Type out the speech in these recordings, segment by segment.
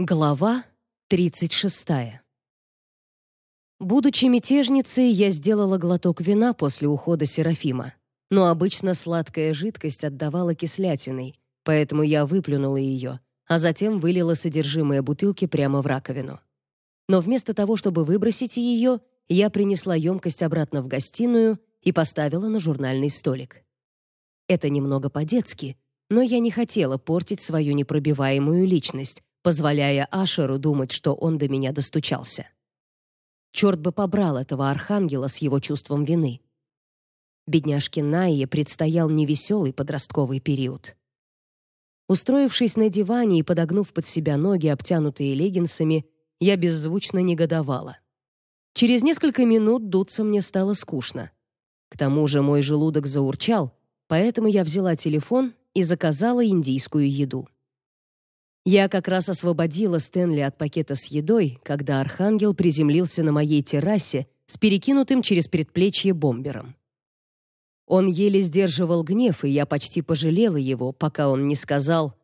Глава 36. Будучи мятежницей, я сделала глоток вина после ухода Серафима. Но обычно сладкая жидкость отдавала кислятиной, поэтому я выплюнула ее, а затем вылила содержимое бутылки прямо в раковину. Но вместо того, чтобы выбросить ее, я принесла емкость обратно в гостиную и поставила на журнальный столик. Это немного по-детски, но я не хотела портить свою непробиваемую личность, позволяя Ашеру думать, что он до меня достучался. Черт бы побрал этого архангела с его чувством вины. Бедняжке Найе предстоял невеселый подростковый период. Устроившись на диване и подогнув под себя ноги, обтянутые леггинсами, я беззвучно негодовала. Через несколько минут дуться мне стало скучно. К тому же мой желудок заурчал, поэтому я взяла телефон и заказала индийскую еду. Я как раз освободила Стэнли от пакета с едой, когда архангел приземлился на моей террасе с перекинутым через предплечье бомбером. Он еле сдерживал гнев, и я почти пожалела его, пока он не сказал: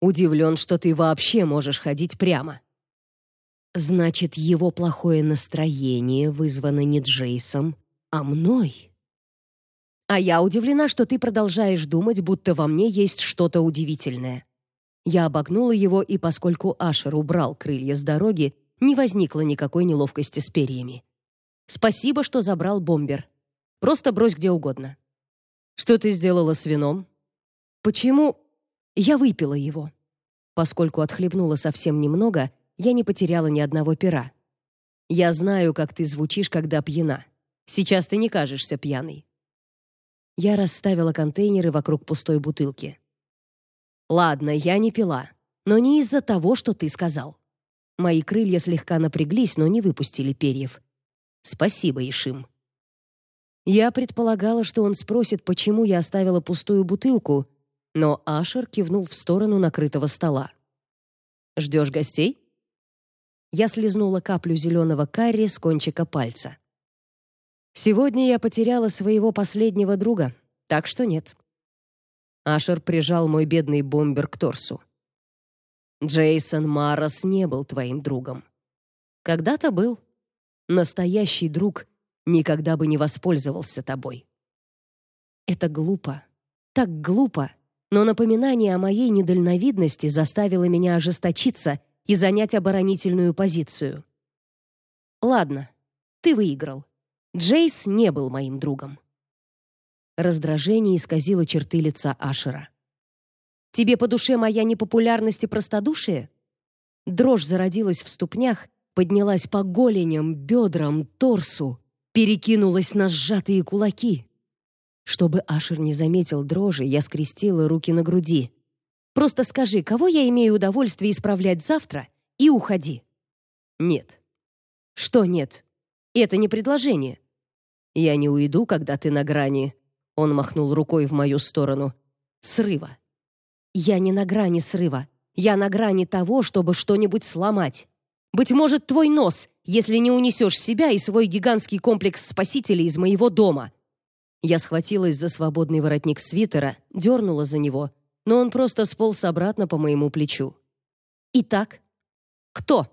"Удивлен, что ты вообще можешь ходить прямо". Значит, его плохое настроение вызвано не Джейсом, а мной. А я удивлена, что ты продолжаешь думать, будто во мне есть что-то удивительное. Я обогнула его, и поскольку Ашер убрал крылья с дороги, не возникло никакой неловкости с перьями. Спасибо, что забрал бомбер. Просто брось где угодно. Что ты сделала с вином? Почему я выпила его? Поскольку отхлебнула совсем немного, я не потеряла ни одного пера. Я знаю, как ты звучишь, когда пьяна. Сейчас ты не кажешься пьяной. Я расставила контейнеры вокруг пустой бутылки. Ладно, я не пила, но не из-за того, что ты сказал. Мои крылья слегка напряглись, но не выпустили перьев. Спасибо, Ишим. Я предполагала, что он спросит, почему я оставила пустую бутылку, но Ашер кивнул в сторону накрытого стола. Ждешь гостей? Я слезнула каплю зеленого карри с кончика пальца. Сегодня я потеряла своего последнего друга, так что нет. Ашер прижал мой бедный бомбер к торсу. Джейсон Маррос не был твоим другом. Когда-то был. Настоящий друг никогда бы не воспользовался тобой. Это глупо. Так глупо. Но напоминание о моей недальновидности заставило меня ожесточиться и занять оборонительную позицию. Ладно, ты выиграл. Джейс не был моим другом. Раздражение исказило черты лица Ашера. Тебе по душе моя непопулярность и простодушие? Дрожь зародилась в ступнях, поднялась по голеням, бедрам, торсу, перекинулась на сжатые кулаки. Чтобы Ашер не заметил дрожи, я скрестила руки на груди. Просто скажи, кого я имею удовольствие исправлять завтра, и уходи. Нет. Что нет? Это не предложение. Я не уйду, когда ты на грани он махнул рукой в мою сторону. Срыва. Я не на грани срыва. Я на грани того, чтобы что-нибудь сломать. Быть может, твой нос, если не унесешь себя и свой гигантский комплекс спасителей из моего дома. Я схватилась за свободный воротник свитера, дернула за него, но он просто сполз обратно по моему плечу. Итак, кто?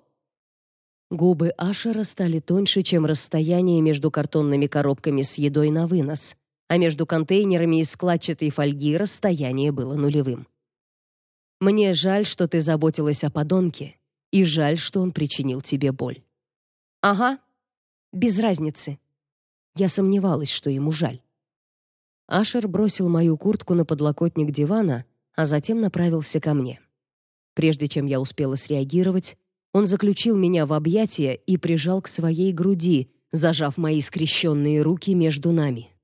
Губы Ашера стали тоньше, чем расстояние между картонными коробками с едой на вынос а между контейнерами из складчатой фольги расстояние было нулевым. Мне жаль, что ты заботилась о подонке, и жаль, что он причинил тебе боль. Ага. Без разницы. Я сомневалась, что ему жаль. Ашер бросил мою куртку на подлокотник дивана, а затем направился ко мне. Прежде чем я успела среагировать, он заключил меня в объятия и прижал к своей груди, зажав мои скрещенные руки между нами.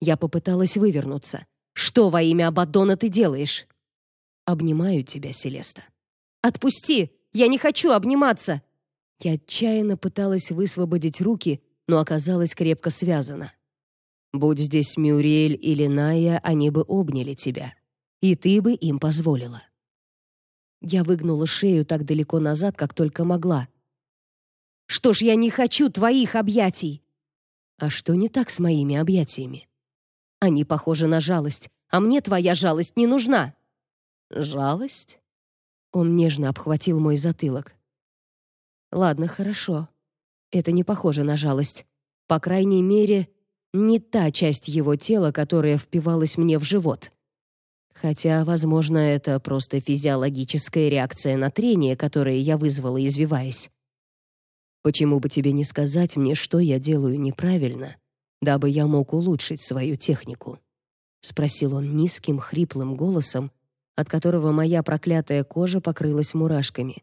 Я попыталась вывернуться. Что во имя Абаддона ты делаешь? Обнимаю тебя, Селеста. Отпусти! Я не хочу обниматься. Я отчаянно пыталась высвободить руки, но оказалась крепко связана. Будь здесь Мюриэль или Ная, они бы обняли тебя, и ты бы им позволила. Я выгнула шею так далеко назад, как только могла. Что ж, я не хочу твоих объятий. А что не так с моими объятиями? Они похожи на жалость, а мне твоя жалость не нужна. Жалость? Он нежно обхватил мой затылок. Ладно, хорошо. Это не похоже на жалость. По крайней мере, не та часть его тела, которая впивалась мне в живот. Хотя, возможно, это просто физиологическая реакция на трение, которое я вызвала, извиваясь. Почему бы тебе не сказать мне, что я делаю неправильно, дабы я мог улучшить свою технику? спросил он низким, хриплым голосом, от которого моя проклятая кожа покрылась мурашками.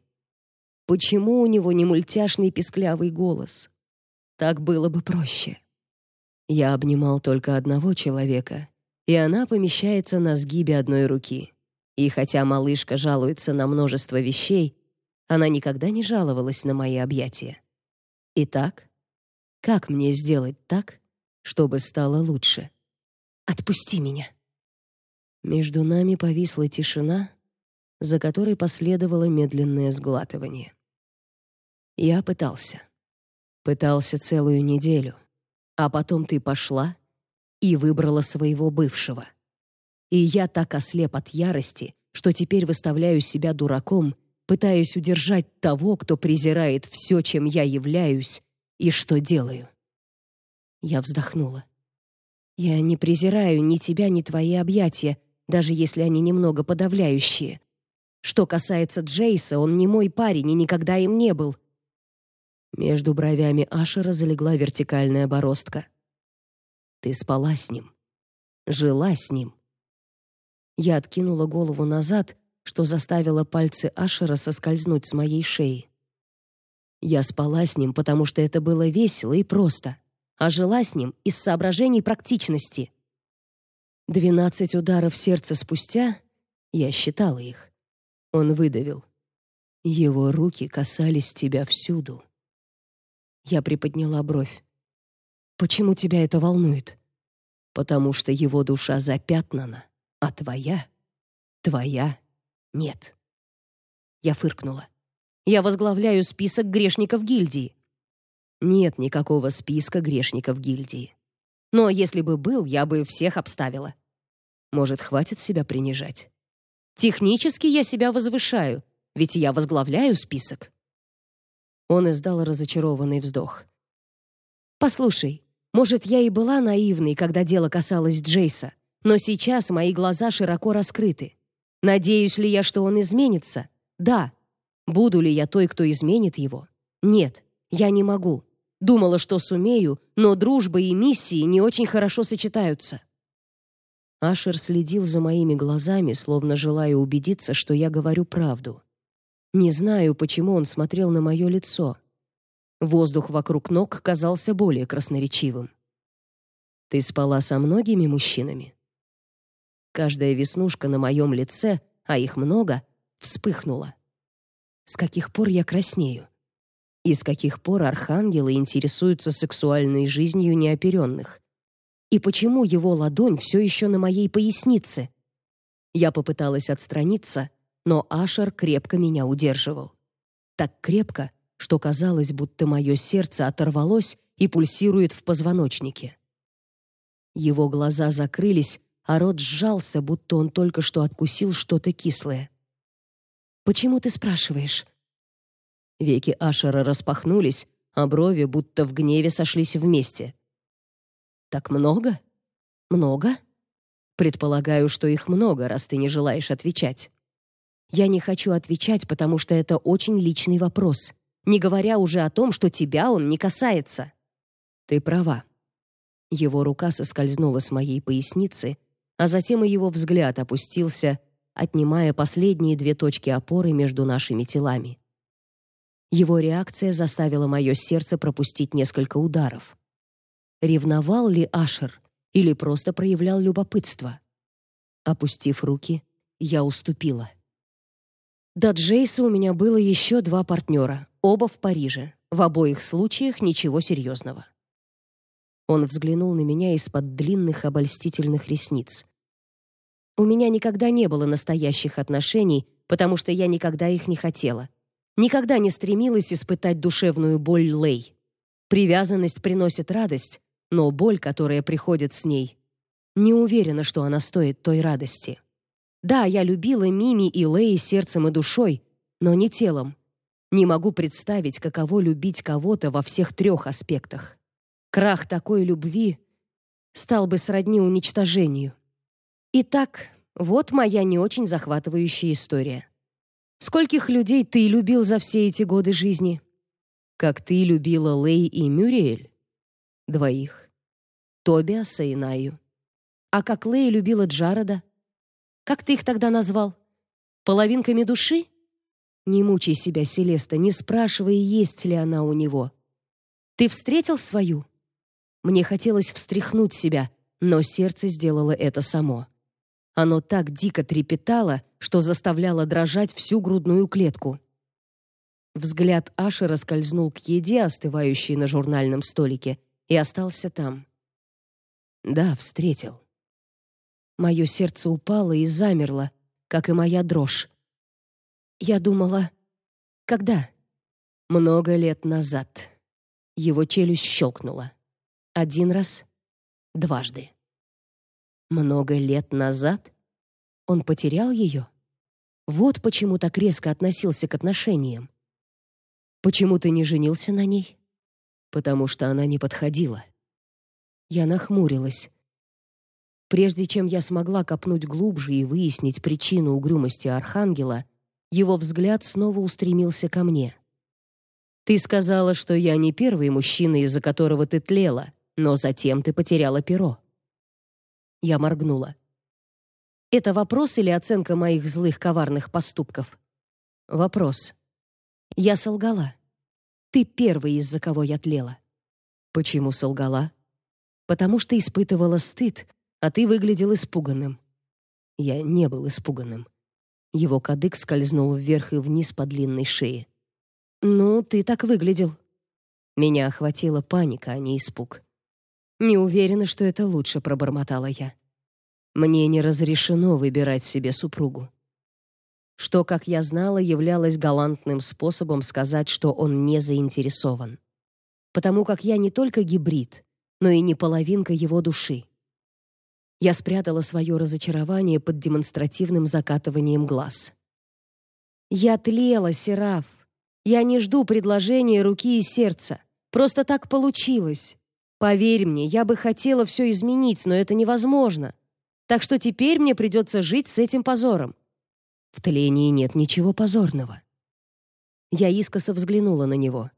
Почему у него не мультяшный писклявый голос? Так было бы проще. Я обнимал только одного человека, и она помещается на сгибе одной руки. И хотя малышка жалуется на множество вещей, она никогда не жаловалась на мои объятия. Итак, как мне сделать так, чтобы стало лучше? Отпусти меня. Между нами повисла тишина, за которой последовало медленное сглатывание. Я пытался. Пытался целую неделю. А потом ты пошла и выбрала своего бывшего. И я так ослеп от ярости, что теперь выставляю себя дураком, пытаясь удержать того, кто презирает все, чем я являюсь и что делаю. Я вздохнула. Я не презираю ни тебя, ни твои объятия, даже если они немного подавляющие. Что касается Джейса, он не мой парень и никогда им не был. Между бровями Ашера залегла вертикальная бороздка. Ты спала с ним. Жила с ним. Я откинула голову назад, что заставило пальцы Ашера соскользнуть с моей шеи. Я спала с ним, потому что это было весело и просто, а жила с ним из соображений практичности. Двенадцать ударов сердца спустя, я считала их, он выдавил. Его руки касались тебя всюду. Я приподняла бровь. Почему тебя это волнует? Потому что его душа запятнана, а твоя, твоя нет. Я фыркнула. Я возглавляю список грешников гильдии. Нет никакого списка грешников гильдии. Но если бы был, я бы всех обставила. Может, хватит себя принижать? Технически я себя возвышаю, ведь я возглавляю список. Он издал разочарованный вздох. Послушай, может, я и была наивной, когда дело касалось Джейса, но сейчас мои глаза широко раскрыты. Надеюсь ли я, что он изменится? Да. Буду ли я той, кто изменит его? Нет, я не могу. Думала, что сумею, но дружба и миссии не очень хорошо сочетаются. Ашер следил за моими глазами, словно желая убедиться, что я говорю правду. Не знаю, почему он смотрел на мое лицо. Воздух вокруг ног казался более красноречивым. Ты спала со многими мужчинами. Каждая веснушка на моем лице, а их много, вспыхнула. С каких пор я краснею? И с каких пор архангелы интересуются сексуальной жизнью неоперенных? И почему его ладонь все еще на моей пояснице? Я попыталась отстраниться, но Ашер крепко меня удерживал. Так крепко, что казалось, будто мое сердце оторвалось и пульсирует в позвоночнике. Его глаза закрылись, а рот сжался, будто он только что откусил что-то кислое. «Почему ты спрашиваешь?» Веки Ашера распахнулись, а брови будто в гневе сошлись вместе. «Так много? Много?» «Предполагаю, что их много, раз ты не желаешь отвечать». «Я не хочу отвечать, потому что это очень личный вопрос, не говоря уже о том, что тебя он не касается». «Ты права». Его рука соскользнула с моей поясницы, а затем и его взгляд опустился, отнимая последние две точки опоры между нашими телами. Его реакция заставила мое сердце пропустить несколько ударов. Ревновал ли Ашер или просто проявлял любопытство? Опустив руки, я уступила. До Джейса у меня было еще два партнера, оба в Париже. В обоих случаях ничего серьезного. Он взглянул на меня из-под длинных обольстительных ресниц. У меня никогда не было настоящих отношений, потому что я никогда их не хотела. Никогда не стремилась испытать душевную боль Лей. Привязанность приносит радость, но боль, которая приходит с ней, не уверена, что она стоит той радости. Да, я любила Мими и Лэй сердцем и душой, но не телом. Не могу представить, каково любить кого-то во всех трех аспектах. Крах такой любви стал бы сродни уничтожению. Итак, вот моя не очень захватывающая история. Скольких людей ты любил за все эти годы жизни? Как ты любила Лей и Мюриэль? Двоих. Тобиаса и Наю. А как Лей любила Джареда? Как ты их тогда назвал? Половинками души? Не мучай себя, Селеста, не спрашивай, есть ли она у него. Ты встретил свою? Мне хотелось встряхнуть себя, но сердце сделало это само. Оно так дико трепетало, что заставляло дрожать всю грудную клетку. Взгляд Ашера скользнул к еде, остывающей на журнальном столике, и остался там. Да, встретил. Мое сердце упало и замерло, как и моя дрожь. Я думала, когда? Много лет назад. Его челюсть щелкнула. Один раз, дважды. Много лет назад он потерял ее? Вот почему так резко относился к отношениям. Почему ты не женился на ней? Потому что она не подходила. Я нахмурилась. Прежде чем я смогла копнуть глубже и выяснить причину угрюмости архангела, его взгляд снова устремился ко мне. Ты сказала, что я не первый мужчина, из-за которого ты тлела, но затем ты потеряла перо. Я моргнула. Это вопрос или оценка моих злых коварных поступков? Вопрос. Я солгала. Ты первый, из-за кого я тлела. Почему солгала? Потому что испытывала стыд, а ты выглядел испуганным. Я не был испуганным. Его кадык скользнул вверх и вниз по длинной шее. Ну, ты так выглядел. Меня охватила паника, а не испуг. Не уверена, что это лучше, пробормотала я. Мне не разрешено выбирать себе супругу. Что, как я знала, являлось галантным способом сказать, что он не заинтересован. Потому как я не только гибрид, но и не половинка его души. Я спрятала свое разочарование под демонстративным закатыванием глаз. Я тлела, Сераф. Я не жду предложения руки и сердца. Просто так получилось. Поверь мне, я бы хотела все изменить, но это невозможно. Так что теперь мне придется жить с этим позором. В тлении нет ничего позорного. Я искоса взглянула на него.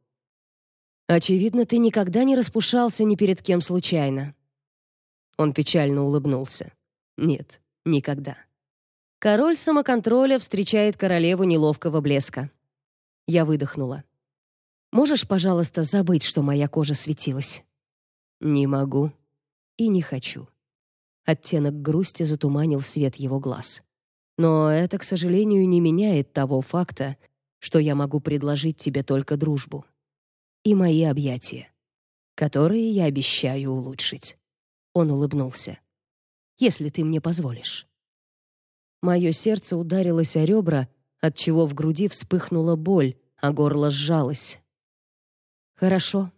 Очевидно, ты никогда не распушался ни перед кем случайно. Он печально улыбнулся. Нет, никогда. Король самоконтроля встречает королеву неловкого блеска. Я выдохнула. Можешь, пожалуйста, забыть, что моя кожа светилась? Не могу и не хочу. Оттенок грусти затуманил свет его глаз. Но это, к сожалению, не меняет того факта, что я могу предложить тебе только дружбу и мои объятия, которые я обещаю улучшить. Он улыбнулся. Если ты мне позволишь. Мое сердце ударилось о ребра, от чего в груди вспыхнула боль, а горло сжалось. Хорошо.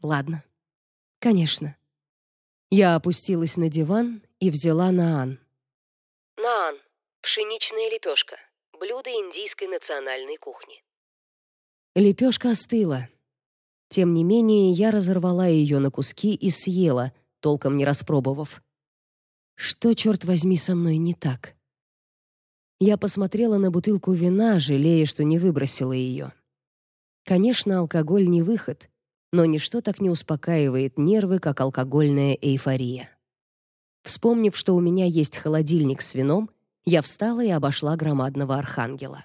Ладно. Конечно. Я опустилась на диван и взяла наан. Наан пшеничная лепешка, блюдо индийской национальной кухни. Лепешка остыла. Тем не менее, я разорвала ее на куски и съела, толком не распробовав. Что черт возьми со мной не так? Я посмотрела на бутылку вина, жалея, что не выбросила ее. Конечно, алкоголь не выход, но ничто так не успокаивает нервы, как алкогольная эйфория. Вспомнив, что у меня есть холодильник с вином, я встала и обошла громадного архангела.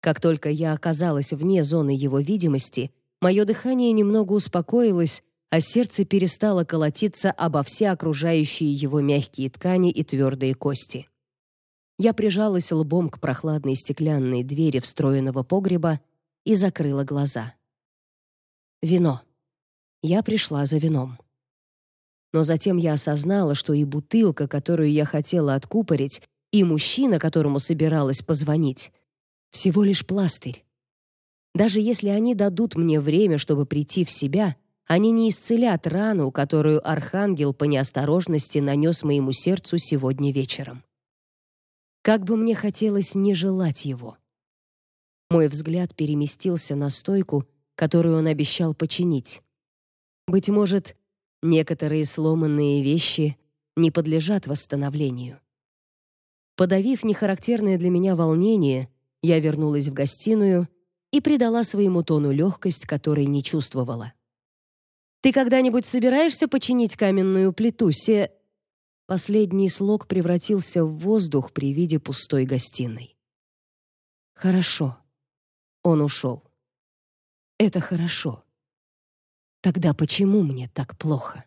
Как только я оказалась вне зоны его видимости, мое дыхание немного успокоилось, а сердце перестало колотиться обо все окружающие его мягкие ткани и твердые кости. Я прижалась лбом к прохладной стеклянной двери встроенного погреба и закрыла глаза. Вино. Я пришла за вином. Но затем я осознала, что и бутылка, которую я хотела откупорить, и мужчина, которому собиралась позвонить, всего лишь пластырь. Даже если они дадут мне время, чтобы прийти в себя, они не исцелят рану, которую архангел по неосторожности нанес моему сердцу сегодня вечером. Как бы мне хотелось не желать его. Мой взгляд переместился на стойку, которую он обещал починить. Быть может, некоторые сломанные вещи не подлежат восстановлению. Подавив нехарактерное для меня волнение, я вернулась в гостиную и придала своему тону легкость, которой не чувствовала. Ты когда-нибудь собираешься починить каменную плиту, се Последний слог превратился в воздух при виде пустой гостиной. Хорошо. Он ушел. Это хорошо. Тогда почему мне так плохо?